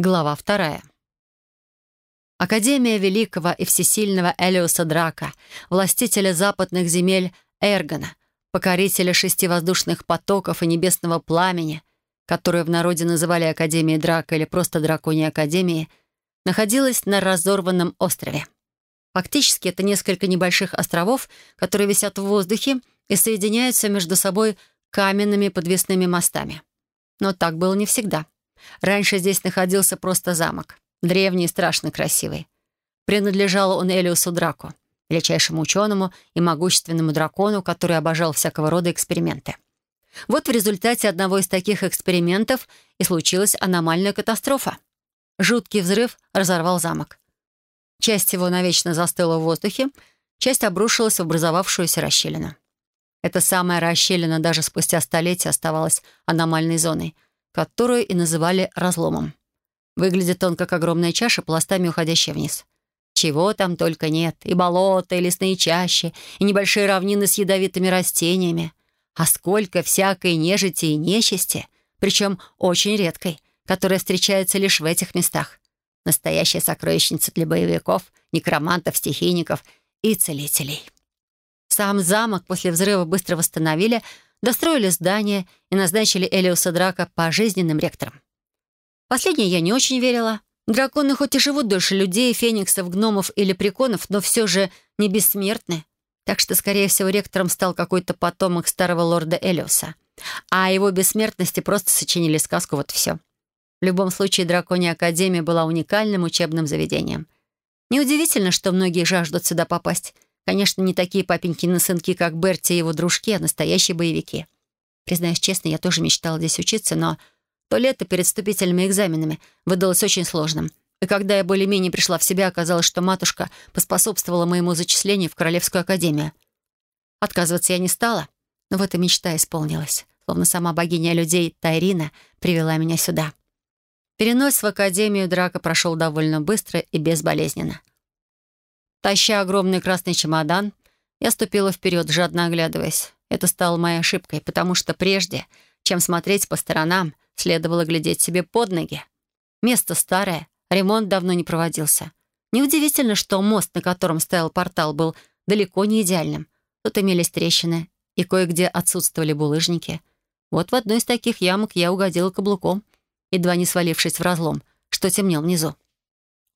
Глава вторая. Академия великого и всесильного Элиуса Драка, властителя западных земель Эргона, покорителя шести воздушных потоков и небесного пламени, которую в народе называли Академией Драка или просто Драконьей Академией, находилась на разорванном острове. Фактически это несколько небольших островов, которые висят в воздухе и соединяются между собой каменными подвесными мостами. Но так было не всегда. Раньше здесь находился просто замок. Древний и страшно красивый. Принадлежал он Элиусу Драку, величайшему ученому и могущественному дракону, который обожал всякого рода эксперименты. Вот в результате одного из таких экспериментов и случилась аномальная катастрофа. Жуткий взрыв разорвал замок. Часть его навечно застыла в воздухе, часть обрушилась в образовавшуюся расщелину. Эта самая расщелина даже спустя столетия оставалась аномальной зоной — которую и называли разломом. Выглядит он как огромная чаша, пластами уходящая вниз. Чего там только нет. И болота, и лесные чащи, и небольшие равнины с ядовитыми растениями. А сколько всякой нежити и нечисти, причем очень редкой, которая встречается лишь в этих местах. Настоящая сокровищница для боевиков, некромантов, стихийников и целителей. Сам замок после взрыва быстро восстановили, достроили здание и назначили Элиуса Драка пожизненным ректором. Последнее я не очень верила. Драконы хоть и живут дольше людей, фениксов, гномов или приконов, но все же не бессмертны. Так что, скорее всего, ректором стал какой-то потомок старого лорда Элиуса. А о его бессмертности просто сочинили сказку, вот все. В любом случае, Драконья Академия была уникальным учебным заведением. Неудивительно, что многие жаждут сюда попасть — Конечно, не такие папенькины сынки, как Берти и его дружки, а настоящие боевики. Признаюсь честно, я тоже мечтала здесь учиться, но то лето перед вступительными экзаменами выдалось очень сложным. И когда я более-менее пришла в себя, оказалось, что матушка поспособствовала моему зачислению в Королевскую академию. Отказываться я не стала, но вот и мечта исполнилась. Словно сама богиня людей Тайрина привела меня сюда. Перенос в академию драка прошел довольно быстро и безболезненно. Таща огромный красный чемодан, я ступила вперед, жадно оглядываясь. Это стало моей ошибкой, потому что прежде, чем смотреть по сторонам, следовало глядеть себе под ноги. Место старое, ремонт давно не проводился. Неудивительно, что мост, на котором стоял портал, был далеко не идеальным. Тут имелись трещины, и кое-где отсутствовали булыжники. Вот в одной из таких ямок я угодила каблуком, едва не свалившись в разлом, что темнел внизу.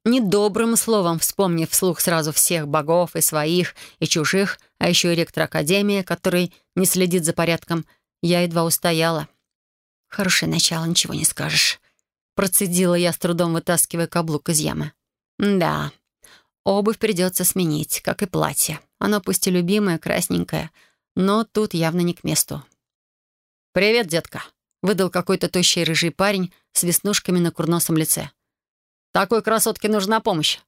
Недобрым словом вспомнив вслух сразу всех богов и своих, и чужих, а еще и ректор Академии, который не следит за порядком, я едва устояла. «Хорошее начало, ничего не скажешь», — процедила я, с трудом вытаскивая каблук из ямы. «Да, обувь придется сменить, как и платье. Оно пусть и любимое, красненькое, но тут явно не к месту». «Привет, детка», — выдал какой-то тощий рыжий парень с веснушками на курносом лице. Такой красотке нужна помощь».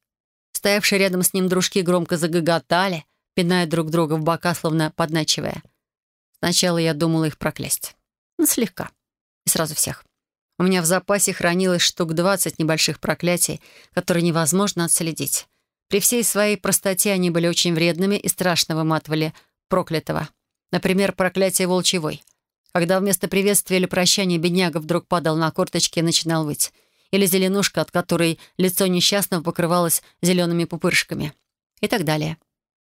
Стоявшие рядом с ним дружки громко загоготали, пиная друг друга в бока, словно подначивая. Сначала я думала их проклясть. Ну, слегка. И сразу всех. У меня в запасе хранилось штук 20 небольших проклятий, которые невозможно отследить. При всей своей простоте они были очень вредными и страшно выматывали проклятого. Например, проклятие волчьевой. Когда вместо приветствия или прощания бедняга вдруг падал на корточки и начинал выть или зеленушка, от которой лицо несчастного покрывалось зелеными пупырышками. И так далее.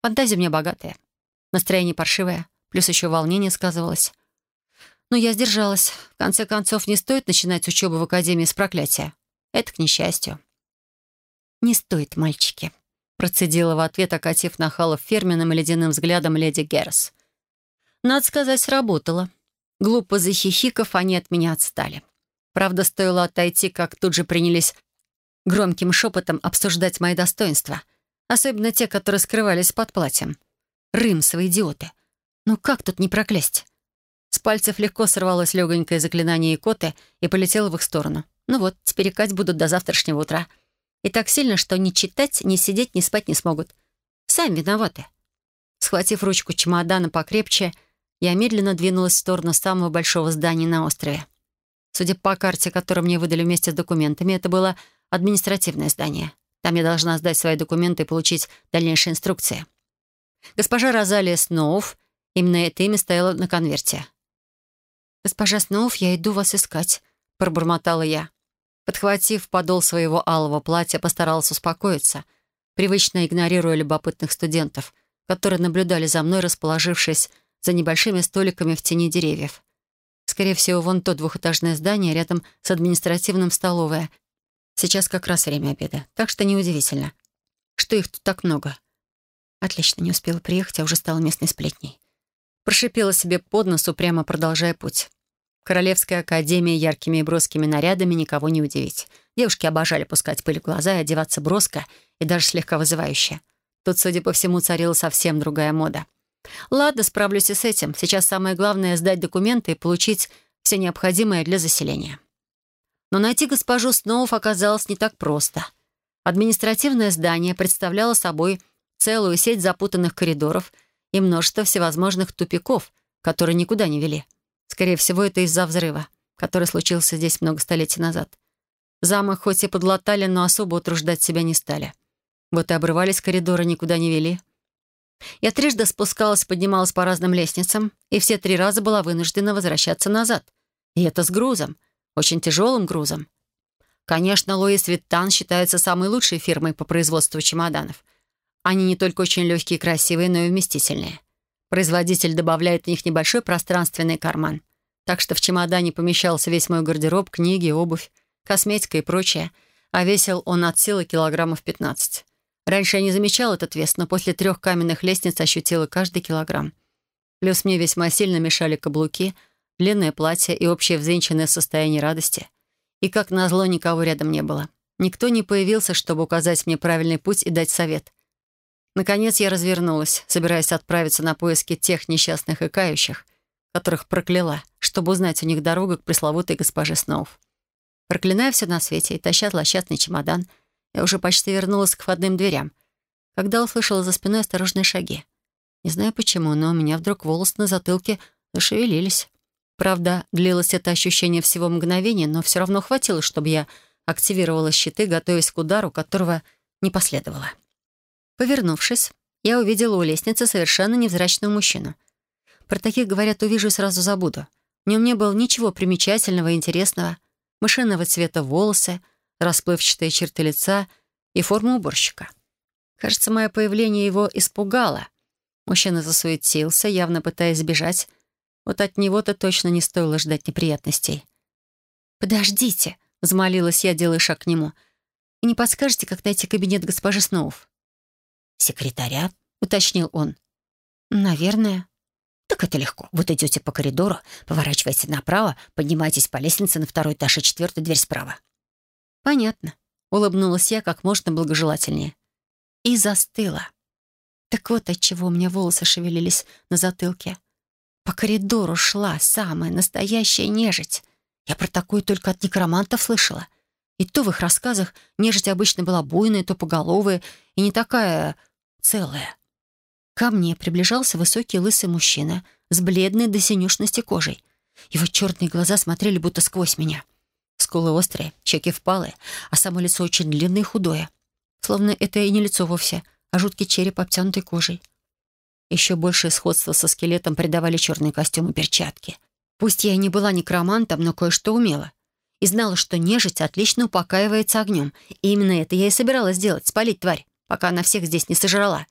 Фантазия мне богатая. Настроение паршивое, плюс еще волнение сказывалось. Но я сдержалась. В конце концов, не стоит начинать учебу в академии с проклятия. Это к несчастью. «Не стоит, мальчики», — процедила в ответ, окатив нахалов фирменным и ледяным взглядом леди Геррес. Надо сказать, сработало. Глупо захихиков, они от меня отстали. Правда, стоило отойти, как тут же принялись громким шепотом обсуждать мои достоинства. Особенно те, которые скрывались под платьем. Рымсовые идиоты. Ну как тут не проклясть? С пальцев легко сорвалось легонькое заклинание икоты и полетело в их сторону. Ну вот, теперь икать будут до завтрашнего утра. И так сильно, что ни читать, ни сидеть, ни спать не смогут. Сами виноваты. Схватив ручку чемодана покрепче, я медленно двинулась в сторону самого большого здания на острове. Судя по карте, которую мне выдали вместе с документами, это было административное здание. Там я должна сдать свои документы и получить дальнейшие инструкции. Госпожа Розалия Сноуф, именно это имя стояло на конверте. «Госпожа Сноуф, я иду вас искать», — пробормотала я. Подхватив подол своего алого платья, постаралась успокоиться, привычно игнорируя любопытных студентов, которые наблюдали за мной, расположившись за небольшими столиками в тени деревьев. Скорее всего, вон то двухэтажное здание рядом с административным столовое. Сейчас как раз время обеда, так что неудивительно, что их тут так много. Отлично, не успела приехать, а уже стала местной сплетней. Прошипела себе под нос, упрямо продолжая путь. Королевская академия яркими и броскими нарядами никого не удивить. Девушки обожали пускать пыль в глаза и одеваться броско и даже слегка вызывающе. Тут, судя по всему, царила совсем другая мода. Ладно, справлюсь и с этим. Сейчас самое главное — сдать документы и получить все необходимое для заселения. Но найти госпожу Сноуф оказалось не так просто. Административное здание представляло собой целую сеть запутанных коридоров и множество всевозможных тупиков, которые никуда не вели. Скорее всего, это из-за взрыва, который случился здесь много столетий назад. Замок хоть и подлатали, но особо утруждать себя не стали. Вот и обрывались коридоры, никуда не вели. Я трижды спускалась, поднималась по разным лестницам, и все три раза была вынуждена возвращаться назад. И это с грузом, очень тяжелым грузом. Конечно, Луис Виттан считается самой лучшей фирмой по производству чемоданов. Они не только очень легкие и красивые, но и вместительные. Производитель добавляет в них небольшой пространственный карман. Так что в чемодане помещался весь мой гардероб, книги, обувь, косметика и прочее, а весил он от силы килограммов 15. Раньше я не замечал этот вес, но после трех каменных лестниц ощутила каждый килограмм. Плюс мне весьма сильно мешали каблуки, длинное платье и общее взвинченное состояние радости. И, как назло, никого рядом не было. Никто не появился, чтобы указать мне правильный путь и дать совет. Наконец я развернулась, собираясь отправиться на поиски тех несчастных и кающих, которых прокляла, чтобы узнать у них дорогу к пресловутой госпоже Сноув. Проклиная все на свете и таща злосчастный чемодан, я уже почти вернулась к входным дверям, когда услышала за спиной осторожные шаги. Не знаю почему, но у меня вдруг волосы на затылке зашевелились. Правда, длилось это ощущение всего мгновения, но все равно хватило, чтобы я активировала щиты, готовясь к удару, которого не последовало. Повернувшись, я увидела у лестницы совершенно невзрачного мужчину. Про таких, говорят, увижу и сразу забуду. В нем не было ничего примечательного и интересного. Мышиного цвета волосы, расплывчатые черты лица и форма уборщика. Кажется, мое появление его испугало. Мужчина засуетился, явно пытаясь сбежать. Вот от него-то точно не стоило ждать неприятностей. «Подождите», — взмолилась я, делая шаг к нему. «И не подскажете, как найти кабинет госпожи Сноув?» «Секретаря?» — уточнил он. «Наверное». «Так это легко. Вот идете по коридору, поворачиваете направо, поднимаетесь по лестнице на второй этаж и четвертую дверь справа». «Понятно», — улыбнулась я как можно благожелательнее. И застыла. Так вот отчего у меня волосы шевелились на затылке. По коридору шла самая настоящая нежить. Я про такую только от некромантов слышала. И то в их рассказах нежить обычно была буйная, тупоголовая и не такая целая. Ко мне приближался высокий лысый мужчина с бледной до синюшности кожей. Его черные глаза смотрели будто сквозь меня. Скулы острые, щеки впалые, а само лицо очень длинное и худое. Словно это и не лицо вовсе, а жуткий череп, обтянутый кожей. Еще большее сходство со скелетом придавали черные костюмы и перчатки. Пусть я и не была некромантом, но кое-что умела и знала, что нежить отлично упокаивается огнем. И именно это я и собиралась сделать — спалить тварь, пока она всех здесь не сожрала.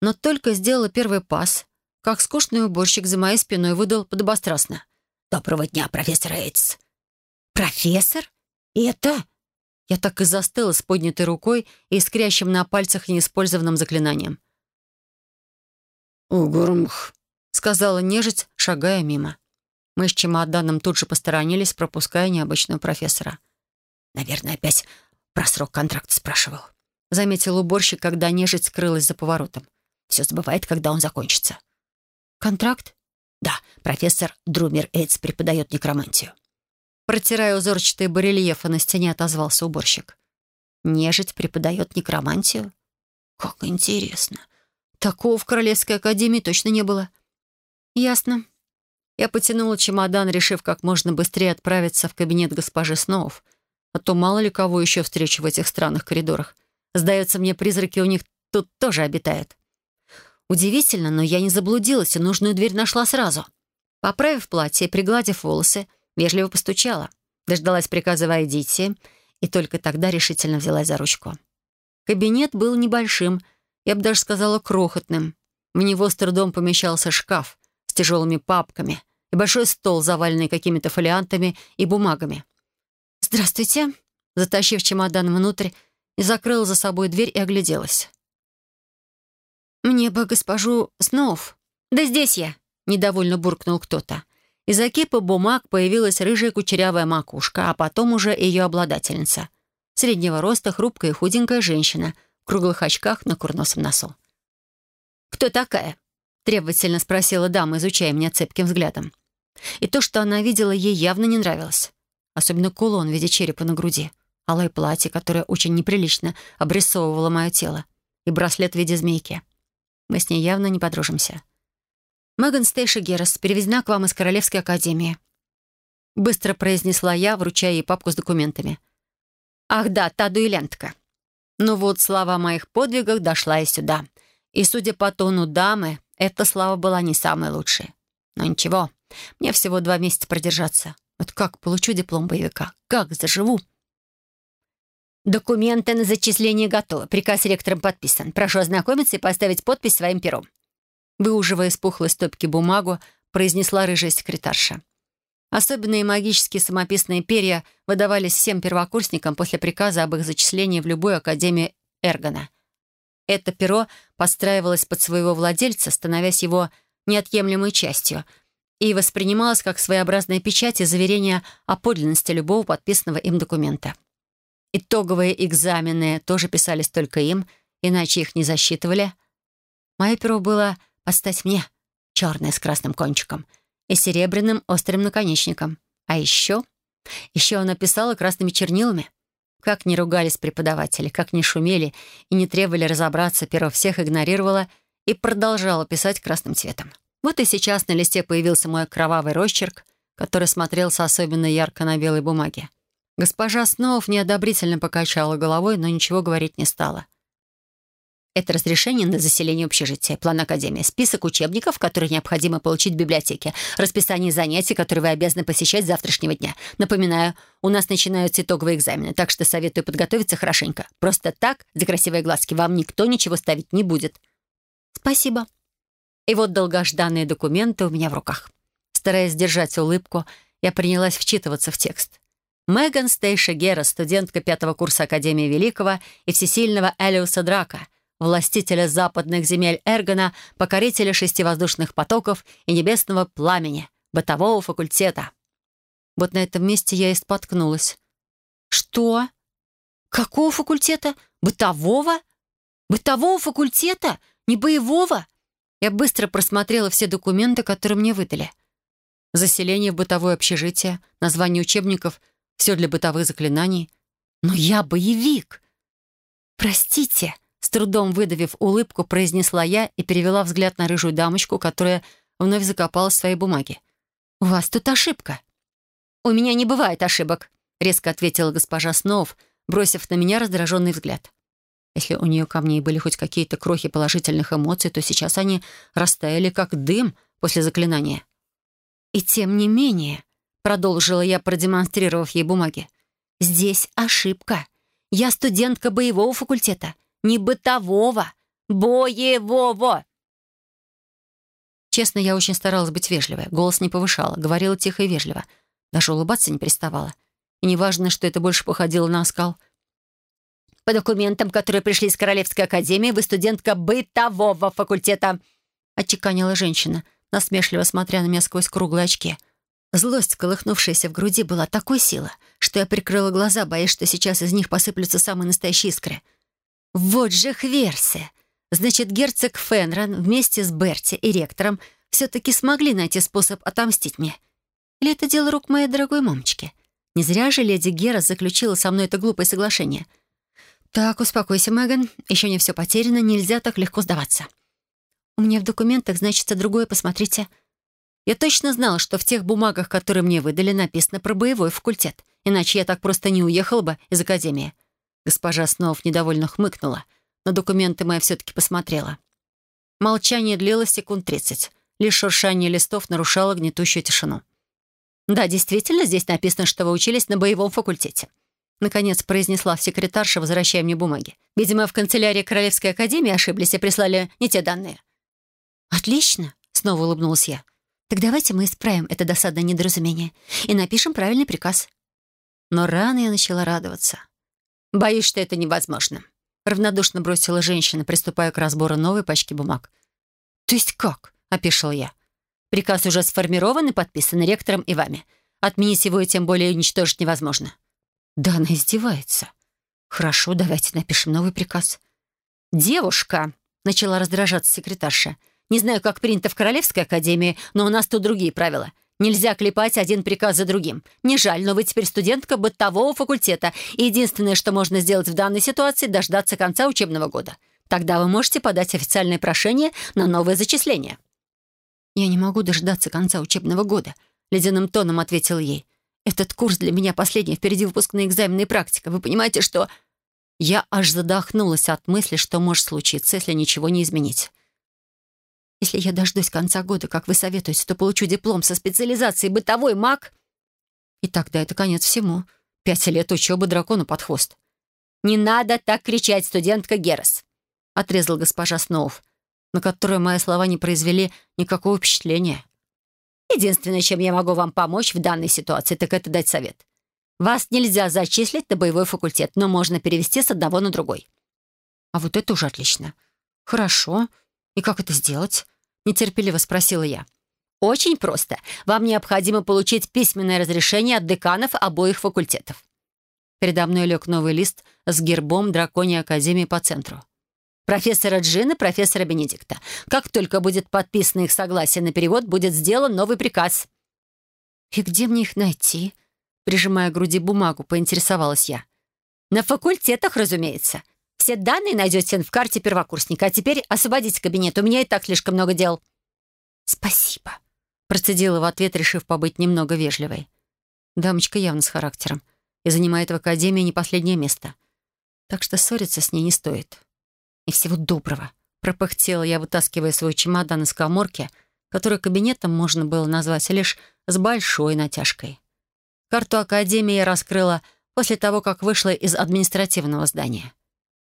Но только сделала первый пас, как скучный уборщик за моей спиной выдал подобострастно. «Доброго дня, профессор Эйтс!» «Профессор? Это?» Я так и застыла с поднятой рукой и искрящим на пальцах неиспользованным заклинанием. «Угурмх», — сказала нежить, шагая мимо. Мы с чемоданом тут же посторонились, пропуская необычного профессора. «Наверное, опять про срок контракта спрашивал», — заметил уборщик, когда нежить скрылась за поворотом. «Все забывает, когда он закончится». «Контракт?» «Да, профессор Друмер Эйдс преподает некромантию». Протирая узорчатые барельефы на стене, отозвался уборщик. «Нежить преподает некромантию?» «Как интересно. Такого в Королевской академии точно не было». «Ясно. Я потянула чемодан, решив как можно быстрее отправиться в кабинет госпожи Сноув. А то мало ли кого еще встречу в этих странных коридорах. Сдается мне, призраки у них тут тоже обитают. Удивительно, но я не заблудилась и нужную дверь нашла сразу. Поправив платье и пригладив волосы, вежливо постучала. Дождалась приказа «Войдите», и только тогда решительно взялась за ручку. Кабинет был небольшим, я бы даже сказала крохотным. В него с трудом помещался шкаф с тяжелыми папками и большой стол, заваленный какими-то фолиантами и бумагами. «Здравствуйте», затащив чемодан внутрь, и закрыла за собой дверь и огляделась. «Мне бы госпожу Снов». «Да здесь я», — недовольно буркнул кто-то. Из окипа бумаг появилась рыжая кучерявая макушка, а потом уже ее обладательница. Среднего роста, хрупкая и худенькая женщина в круглых очках на курносом носу. «Кто такая?» — требовательно спросила дама, изучая меня цепким взглядом. И то, что она видела, ей явно не нравилось. Особенно кулон в виде черепа на груди, алое платье, которое очень неприлично обрисовывало мое тело, и браслет в виде змейки. Мы с ней явно не подружимся. «Меган Стейши Герас переведена к вам из Королевской академии», быстро произнесла я, вручая ей папку с документами. «Ах да, та дуэлянтка». Ну вот, слава о моих подвигах дошла и сюда. И, судя по тону дамы, эта слава была не самой лучшей. Но ничего, мне всего два месяца продержаться. Вот как получу диплом боевика? Как заживу? Документы на зачисление готовы. Приказ ректором подписан. Прошу ознакомиться и поставить подпись своим пером. Выуживая из пухлой стопки бумагу, произнесла рыжая секретарша. Особенные магические самописные перья выдавались всем первокурсникам после приказа об их зачислении в любую академию Эргона. Это перо подстраивалось под своего владельца, становясь его неотъемлемой частью — и воспринималось как своеобразная печать и заверение о подлинности любого подписанного им документа. Итоговые экзамены тоже писались только им, иначе их не засчитывали. Мое перо было «Постать мне», черное с красным кончиком и серебряным острым наконечником. А еще... Еще она писала красными чернилами. Как не ругались преподаватели, как не шумели и не требовали разобраться, перо всех игнорировала и продолжала писать красным цветом. Вот и сейчас на листе появился мой кровавый росчерк, который смотрелся особенно ярко на белой бумаге. Госпожа Сноув неодобрительно покачала головой, но ничего говорить не стала. Это разрешение на заселение общежития, план Академии, список учебников, которые необходимо получить в библиотеке, расписание занятий, которые вы обязаны посещать с завтрашнего дня. Напоминаю, у нас начинаются итоговые экзамены, так что советую подготовиться хорошенько. Просто так, за красивые глазки, вам никто ничего ставить не будет. Спасибо, и вот долгожданные документы у меня в руках. Стараясь сдержать улыбку, я принялась вчитываться в текст. Меган Стейша Гера, студентка пятого курса Академии Великого и всесильного Элиуса Драка, властителя западных земель Эргона, покорителя шести воздушных потоков и небесного пламени, бытового факультета. Вот на этом месте я и споткнулась. «Что? Какого факультета? Бытового? Бытового факультета? Не боевого?» Я быстро просмотрела все документы, которые мне выдали. Заселение в бытовое общежитие, название учебников, все для бытовых заклинаний. Но я боевик. «Простите», — с трудом выдавив улыбку, произнесла я и перевела взгляд на рыжую дамочку, которая вновь закопалась в своей бумаге. «У вас тут ошибка». «У меня не бывает ошибок», — резко ответила госпожа Снов, бросив на меня раздраженный взгляд. Если у нее ко мне и были хоть какие-то крохи положительных эмоций, то сейчас они растаяли, как дым после заклинания. «И тем не менее», — продолжила я, продемонстрировав ей бумаги, «здесь ошибка. Я студентка боевого факультета, не бытового, боевого». Честно, я очень старалась быть вежливой, голос не повышала, говорила тихо и вежливо, даже улыбаться не переставала. И неважно, что это больше походило на оскал — по документам, которые пришли из Королевской академии, вы студентка бытового факультета», — отчеканила женщина, насмешливо смотря на меня сквозь круглые очки. Злость, колыхнувшаяся в груди, была такой силы, что я прикрыла глаза, боясь, что сейчас из них посыплются самые настоящие искры. «Вот же Хверси! Значит, герцог Фенран вместе с Берти и ректором все-таки смогли найти способ отомстить мне. Или это дело рук моей дорогой мамочки? Не зря же леди Гера заключила со мной это глупое соглашение — «Так, успокойся, Меган. Еще не все потеряно, нельзя так легко сдаваться. У меня в документах значится другое, посмотрите. Я точно знала, что в тех бумагах, которые мне выдали, написано про боевой факультет. Иначе я так просто не уехала бы из академии». Госпожа Снов недовольно хмыкнула, но документы мои все-таки посмотрела. Молчание длилось секунд тридцать. Лишь шуршание листов нарушало гнетущую тишину. «Да, действительно, здесь написано, что вы учились на боевом факультете». Наконец произнесла секретарша, возвращая мне бумаги. «Видимо, в канцелярии Королевской академии ошиблись и прислали не те данные». «Отлично», — снова улыбнулась я. «Так давайте мы исправим это досадное недоразумение и напишем правильный приказ». Но рано я начала радоваться. «Боюсь, что это невозможно», — равнодушно бросила женщина, приступая к разбору новой пачки бумаг. «То есть как?» — опешил я. «Приказ уже сформирован и подписан ректором и вами. Отменить его и тем более уничтожить невозможно». «Да она издевается». «Хорошо, давайте напишем новый приказ». «Девушка», — начала раздражаться секретарша, «не знаю, как принято в Королевской академии, но у нас тут другие правила. Нельзя клепать один приказ за другим. Не жаль, но вы теперь студентка бытового факультета, и единственное, что можно сделать в данной ситуации, дождаться конца учебного года. Тогда вы можете подать официальное прошение на новое зачисление». «Я не могу дождаться конца учебного года», — ледяным тоном ответил ей. «Этот курс для меня последний, впереди выпускные экзамены и практика. Вы понимаете, что...» Я аж задохнулась от мысли, что может случиться, если ничего не изменить. Если я дождусь конца года, как вы советуете, то получу диплом со специализацией бытовой маг. И тогда это конец всему. Пять лет учебы дракону под хвост. «Не надо так кричать, студентка Герас!» — отрезал госпожа Сноув, на которую мои слова не произвели никакого впечатления. «Единственное, чем я могу вам помочь в данной ситуации, так это дать совет. Вас нельзя зачислить на боевой факультет, но можно перевести с одного на другой». «А вот это уже отлично. Хорошо. И как это сделать?» — нетерпеливо спросила я. «Очень просто. Вам необходимо получить письменное разрешение от деканов обоих факультетов». Передо мной лег новый лист с гербом Драконьей Академии по центру. Профессора Джина, профессора Бенедикта. Как только будет подписано их согласие на перевод, будет сделан новый приказ. «И где мне их найти?» Прижимая к груди бумагу, поинтересовалась я. «На факультетах, разумеется. Все данные найдете в карте первокурсника. А теперь освободите кабинет. У меня и так слишком много дел». «Спасибо», — процедила в ответ, решив побыть немного вежливой. Дамочка явно с характером и занимает в академии не последнее место. Так что ссориться с ней не стоит. И всего доброго. Пропыхтела я, вытаскивая свой чемодан из коморки, который кабинетом можно было назвать лишь с большой натяжкой. Карту академии я раскрыла после того, как вышла из административного здания.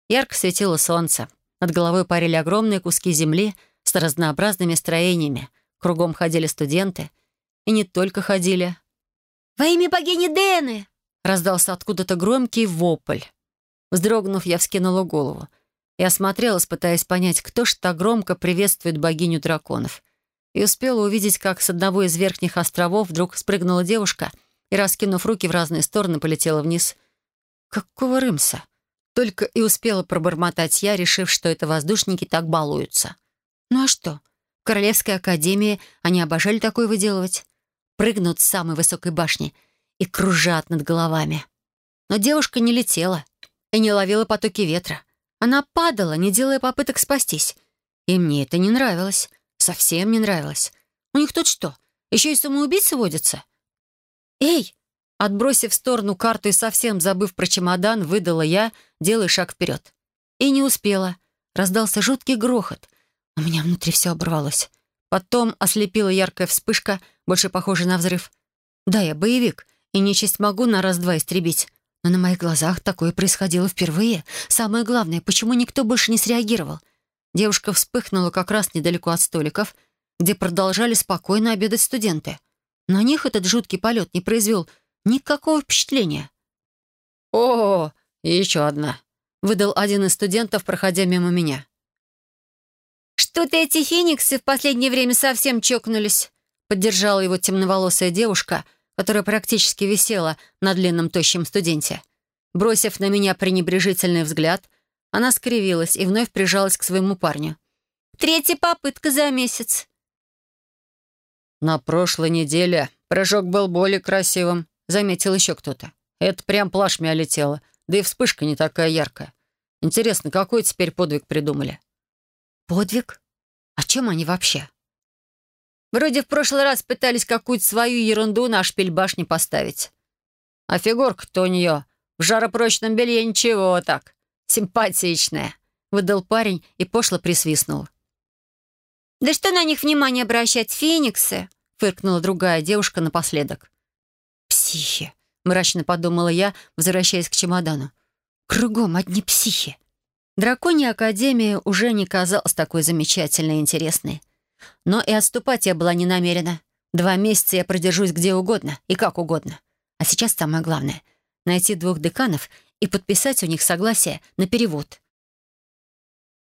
Ярко светило солнце. Над головой парили огромные куски земли с разнообразными строениями. Кругом ходили студенты. И не только ходили. «Во имя богини Дэны!» Раздался откуда-то громкий вопль. Вздрогнув, я вскинула голову и осмотрелась, пытаясь понять, кто ж так громко приветствует богиню драконов. И успела увидеть, как с одного из верхних островов вдруг спрыгнула девушка и, раскинув руки в разные стороны, полетела вниз. Какого рымса? Только и успела пробормотать я, решив, что это воздушники так балуются. Ну а что? В Королевской академии они обожали такое выделывать. Прыгнут с самой высокой башни и кружат над головами. Но девушка не летела и не ловила потоки ветра. Она падала, не делая попыток спастись. И мне это не нравилось. Совсем не нравилось. У них тут что, еще и самоубийцы водятся? «Эй!» Отбросив в сторону карту и совсем забыв про чемодан, выдала я, делая шаг вперед. И не успела. Раздался жуткий грохот. У меня внутри все оборвалось. Потом ослепила яркая вспышка, больше похожая на взрыв. Да, я боевик, и нечисть могу на раз-два истребить. Но на моих глазах такое происходило впервые. Самое главное, почему никто больше не среагировал? Девушка вспыхнула как раз недалеко от столиков, где продолжали спокойно обедать студенты. На них этот жуткий полет не произвел Никакого впечатления. «О, еще одна», — выдал один из студентов, проходя мимо меня. «Что-то эти фениксы в последнее время совсем чокнулись», — поддержала его темноволосая девушка, которая практически висела на длинном тощем студенте. Бросив на меня пренебрежительный взгляд, она скривилась и вновь прижалась к своему парню. «Третья попытка за месяц». «На прошлой неделе прыжок был более красивым», — заметил еще кто-то. «Это прям плашмя летело, да и вспышка не такая яркая. Интересно, какой теперь подвиг придумали?» «Подвиг? А чем они вообще?» «Вроде в прошлый раз пытались какую-то свою ерунду на шпиль башни поставить. А фигурка-то у нее в жаропрочном белье ничего так, симпатичная», — выдал парень и пошло присвистнул. «Да что на них внимание обращать, фениксы?» — фыркнула другая девушка напоследок. Психи. Мрачно подумала я, возвращаясь к чемодану. Кругом одни психи. Драконья Академия уже не казалась такой замечательной и интересной. Но и отступать я была не намерена. Два месяца я продержусь где угодно и как угодно. А сейчас самое главное — найти двух деканов и подписать у них согласие на перевод.